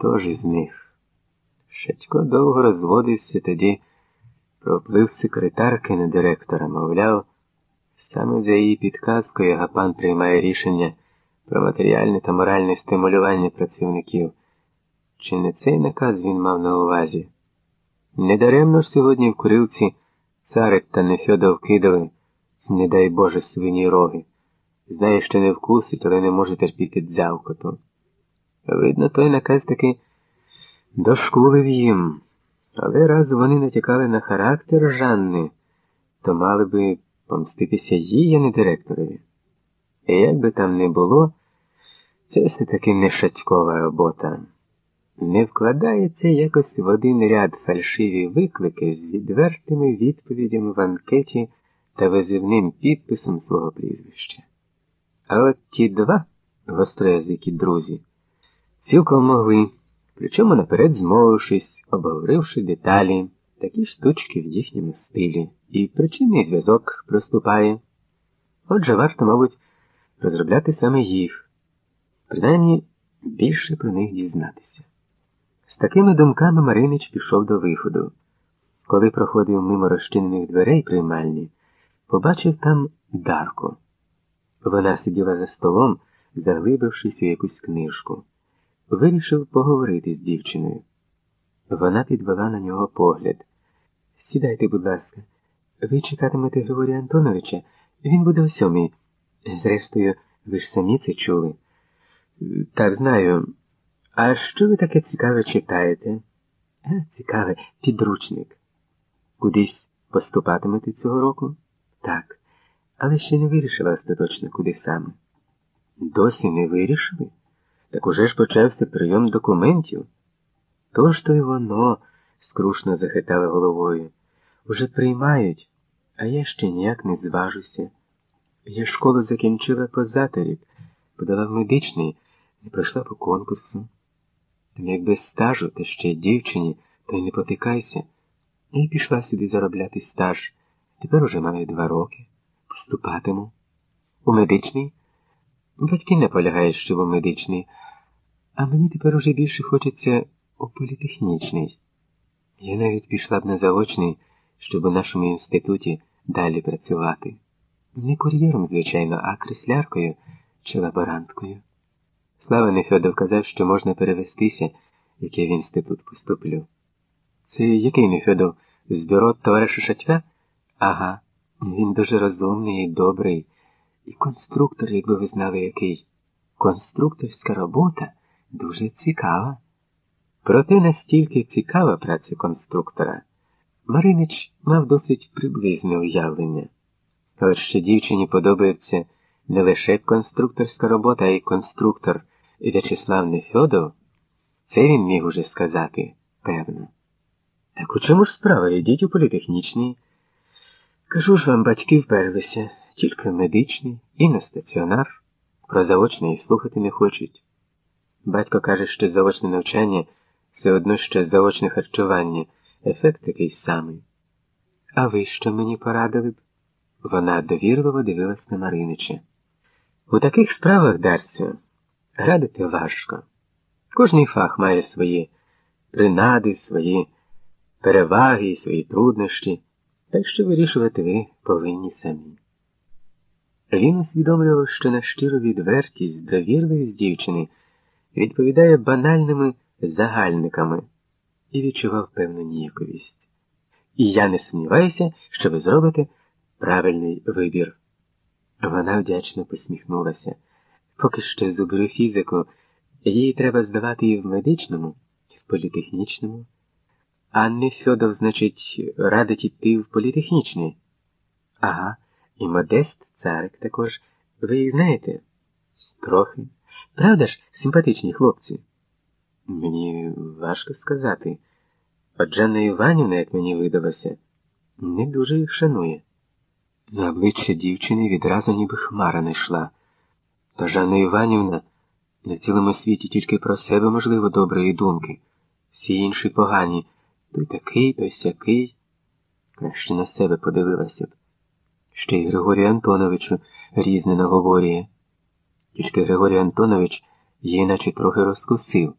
Хто ж із них? Шатько довго розводився тоді, проплив секретарки на директора, мовляв, саме за її підказкою Гапан приймає рішення про матеріальне та моральне стимулювання працівників. Чи не цей наказ він мав на увазі? Недаремно ж сьогодні в курилці царик та Нефьодов кидали, не дай Боже, свині роги. Знає, що не вкусить, але не може терпіти дзявкоту. Видно, той наказ таки дошкулив їм, але раз вони натякали на характер Жанни, то мали би помститися їй, а не директорові. І як би там не було, це все таки не шатькова робота. Не вкладається якось в один ряд фальшиві виклики з відвертими відповідями в анкеті та визивним підписом свого прізвища. А от ті два гостроязикі друзі цілком могли, причому наперед змовившись, обговоривши деталі, такі штучки в їхньому стилі, і причинний зв'язок проступає. Отже, варто, мабуть, розробляти саме їх, принаймні більше про них дізнатися. З такими думками Маринич пішов до виходу. Коли проходив мимо розчинених дверей приймальні, побачив там Дарку. Вона сиділа за столом, заглибившись у якусь книжку. Вирішив поговорити з дівчиною. Вона підвела на нього погляд. Сідайте, будь ласка, ви чекатимете Григорія Антоновича, він буде о сьомій. Зрештою, ви ж самі це чули. Так, знаю. А що ви таке цікаве читаєте? Е, цікаве, підручник. Кудись поступатимете цього року? Так але ще не вирішила остаточно, куди саме. Досі не вирішили? Так уже ж почався прийом документів. То ж то й воно, скрушно захитала головою. Уже приймають, а я ще ніяк не зважуся. Я школу закінчила позаторік, подала в медичний, не пройшла по конкурсу. Там якби стажу, та ще й дівчині, то й не потикайся. І пішла сюди заробляти стаж. Тепер уже маю два роки. Вступатиму. У медичний? Батьки наполягають, що в медичний, а мені тепер уже більше хочеться у політехнічний. Я навіть пішла б на заочний, щоб у нашому інституті далі працювати. Не кур'єром, звичайно, а кресляркою чи лаборанткою. Слава Нефьодов казав, що можна перевестися, як я в інститут поступлю. Це який Нефьодов? З бюро товариша Шатька? Ага. Він дуже розумний і добрий, і конструктор, якби ви знали який. Конструкторська робота дуже цікава. Проте настільки цікава праця конструктора, Маринич мав досить приблизне уявлення. Але ще дівчині подобається не лише конструкторська робота, а й конструктор В'ячеслав Нефьодов, це він міг уже сказати, певно. Так у чому ж справа? Йдіть у політехнічний. Кажу ж вам, батьки вперлися, тільки медичний і на стаціонар. Про заочне і слухати не хочуть. Батько каже, що заочне навчання все одно що заочне харчування, ефект такий самий. А ви що мені порадили б? Вона довірливо дивилась на Маринича. У таких справах, Дарцю, радити важко. Кожний фах має свої принади, свої переваги і свої труднощі так що вирішувати ви повинні самі. Він усвідомлював, що на щиру відвертість, довірливість дівчини відповідає банальними загальниками і відчував певну ніяковість. І я не сумніваюся, що ви зробите правильний вибір. Вона вдячно посміхнулася. Поки що зубрю фізику, її треба здавати і в медичному, і в політехнічному. Анни Фьодов, значить, радить іти в політехнічний. Ага, і Модест царик також. Ви її знаєте? Трохи. Правда ж, симпатичні хлопці? Мені важко сказати. От Жанна Іванівна, як мені видалося, не дуже їх шанує. На обличчя дівчини відразу ніби хмара не йшла. Та Жанна Іванівна на цілому світі тільки про себе, можливо, доброї думки, всі інші погані. Той такий, той сякий. Краще на себе подивилася б. Ще й Григорію Антоновичу різне наговорює. Тільки Григорій Антонович її наче трохи розкусив.